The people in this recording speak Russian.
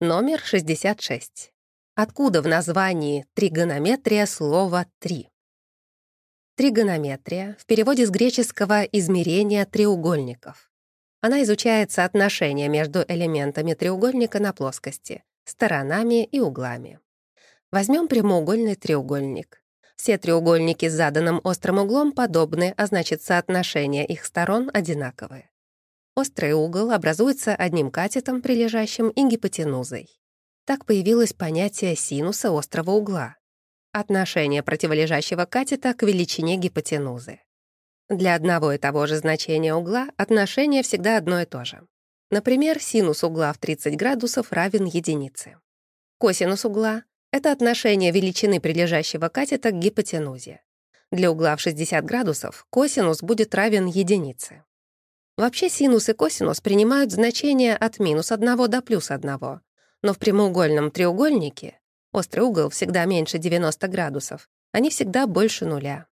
Номер 66. Откуда в названии тригонометрия слово «три»? Тригонометрия в переводе с греческого «измерение треугольников». Она изучает соотношение между элементами треугольника на плоскости, сторонами и углами. Возьмем прямоугольный треугольник. Все треугольники с заданным острым углом подобны, а значит, соотношение их сторон одинаковые. Острый угол образуется одним катетом, прилежащим, и гипотенузой. Так появилось понятие синуса острого угла. Отношение противолежащего катета к величине гипотенузы. Для одного и того же значения угла отношение всегда одно и то же. Например, синус угла в 30 градусов равен единице. Косинус угла — это отношение величины прилежащего катета к гипотенузе. Для угла в 60 градусов косинус будет равен единице. Вообще синус и косинус принимают значения от минус 1 до плюс 1, но в прямоугольном треугольнике острый угол всегда меньше 90 градусов, они всегда больше нуля.